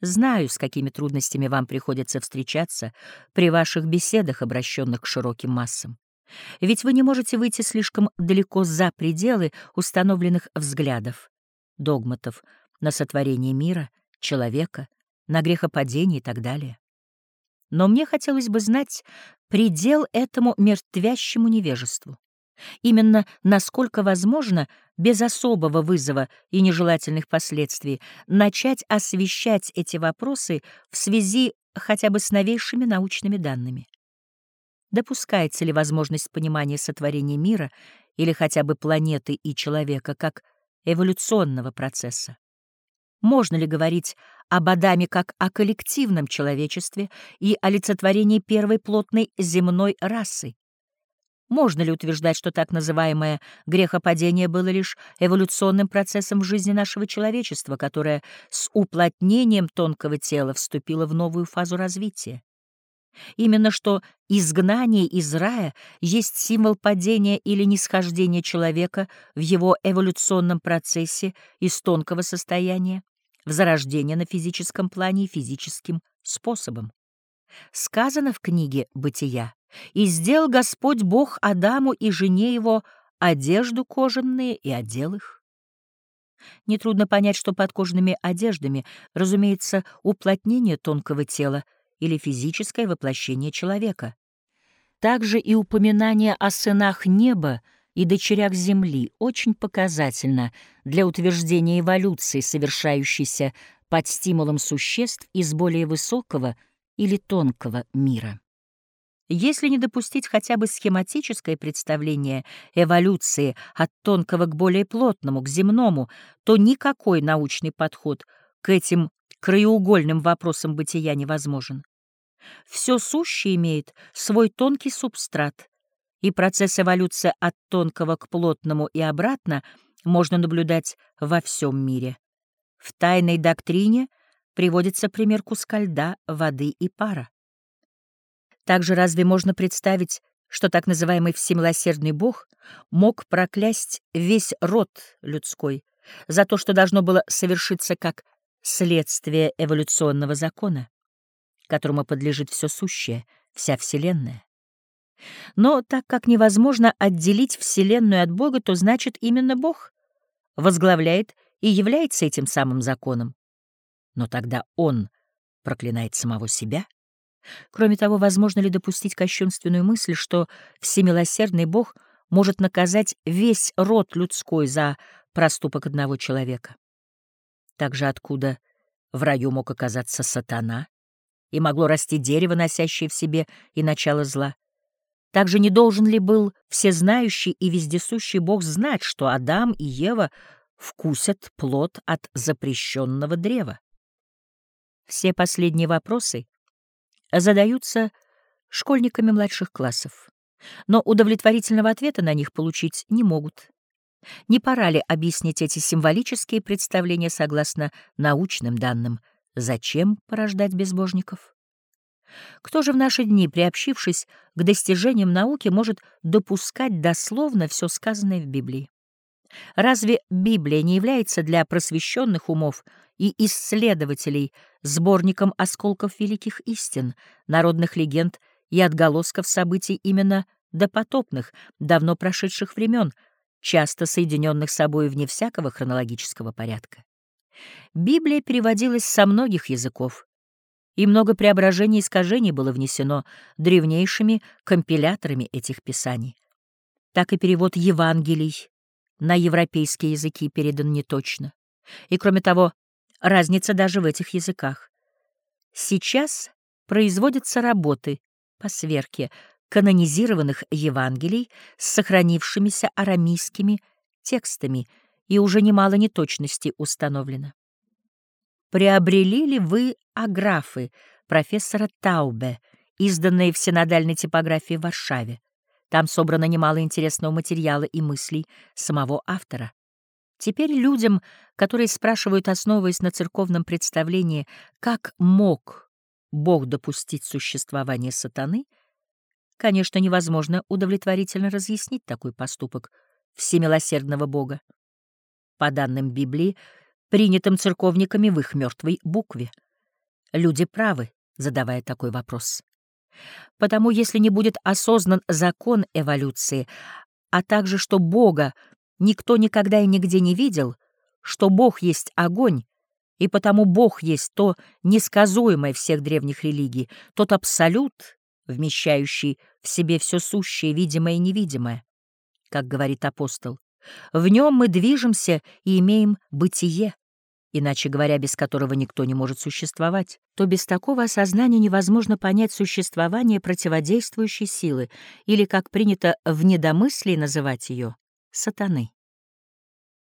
Знаю, с какими трудностями вам приходится встречаться при ваших беседах, обращенных к широким массам. Ведь вы не можете выйти слишком далеко за пределы установленных взглядов, догматов на сотворение мира, человека, на грехопадение и так далее. Но мне хотелось бы знать предел этому мертвящему невежеству. Именно насколько возможно, без особого вызова и нежелательных последствий, начать освещать эти вопросы в связи хотя бы с новейшими научными данными. Допускается ли возможность понимания сотворения мира или хотя бы планеты и человека как эволюционного процесса? Можно ли говорить об Адаме как о коллективном человечестве и олицетворении первой плотной земной расы? Можно ли утверждать, что так называемое грехопадение было лишь эволюционным процессом в жизни нашего человечества, которое с уплотнением тонкого тела вступило в новую фазу развития? Именно что изгнание из рая есть символ падения или нисхождения человека в его эволюционном процессе из тонкого состояния в зарождение на физическом плане и физическим способом. Сказано в книге «Бытия» И сделал Господь Бог Адаму и жене его одежду кожаные и одел их. Нетрудно понять, что под кожаными одеждами, разумеется, уплотнение тонкого тела или физическое воплощение человека. Также и упоминание о сынах неба и дочерях земли очень показательно для утверждения эволюции, совершающейся под стимулом существ из более высокого или тонкого мира. Если не допустить хотя бы схематическое представление эволюции от тонкого к более плотному, к земному, то никакой научный подход к этим краеугольным вопросам бытия невозможен. Все сущее имеет свой тонкий субстрат, и процесс эволюции от тонкого к плотному и обратно можно наблюдать во всем мире. В тайной доктрине приводится пример куска льда, воды и пара. Также разве можно представить, что так называемый всемилосердный Бог мог проклясть весь род людской за то, что должно было совершиться как следствие эволюционного закона, которому подлежит все сущее, вся Вселенная? Но так как невозможно отделить Вселенную от Бога, то значит именно Бог возглавляет и является этим самым законом. Но тогда Он проклинает самого себя — Кроме того, возможно ли допустить кощунственную мысль, что всемилосердный Бог может наказать весь род людской за проступок одного человека? Также откуда в раю мог оказаться сатана, и могло расти дерево, носящее в себе и начало зла? Также не должен ли был всезнающий и вездесущий Бог знать, что Адам и Ева вкусят плод от запрещенного древа? Все последние вопросы — задаются школьниками младших классов, но удовлетворительного ответа на них получить не могут. Не пора ли объяснить эти символические представления согласно научным данным? Зачем порождать безбожников? Кто же в наши дни, приобщившись к достижениям науки, может допускать дословно все сказанное в Библии? Разве Библия не является для просвещенных умов и исследователей сборником осколков великих истин, народных легенд и отголосков событий именно допотопных, давно прошедших времен, часто соединенных собой вне всякого хронологического порядка? Библия переводилась со многих языков, и много преображений и искажений было внесено древнейшими компиляторами этих писаний. Так и перевод Евангелий на европейские языки передан неточно. И, кроме того, разница даже в этих языках. Сейчас производятся работы по сверке канонизированных Евангелий с сохранившимися арамейскими текстами, и уже немало неточностей установлено. Приобрели ли вы аграфы профессора Таубе, изданные в синодальной типографии в Варшаве? Там собрано немало интересного материала и мыслей самого автора. Теперь людям, которые спрашивают, основываясь на церковном представлении, как мог Бог допустить существование сатаны, конечно, невозможно удовлетворительно разъяснить такой поступок всемилосердного Бога. По данным Библии, принятым церковниками в их мертвой букве. Люди правы, задавая такой вопрос. Потому если не будет осознан закон эволюции, а также что Бога никто никогда и нигде не видел, что Бог есть огонь, и потому Бог есть то несказуемое всех древних религий, тот абсолют, вмещающий в себе все сущее, видимое и невидимое. Как говорит апостол, в нем мы движемся и имеем бытие, иначе говоря, без которого никто не может существовать, то без такого осознания невозможно понять существование противодействующей силы или, как принято в недомыслии называть ее, сатаны.